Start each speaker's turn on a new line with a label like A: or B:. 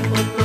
A: de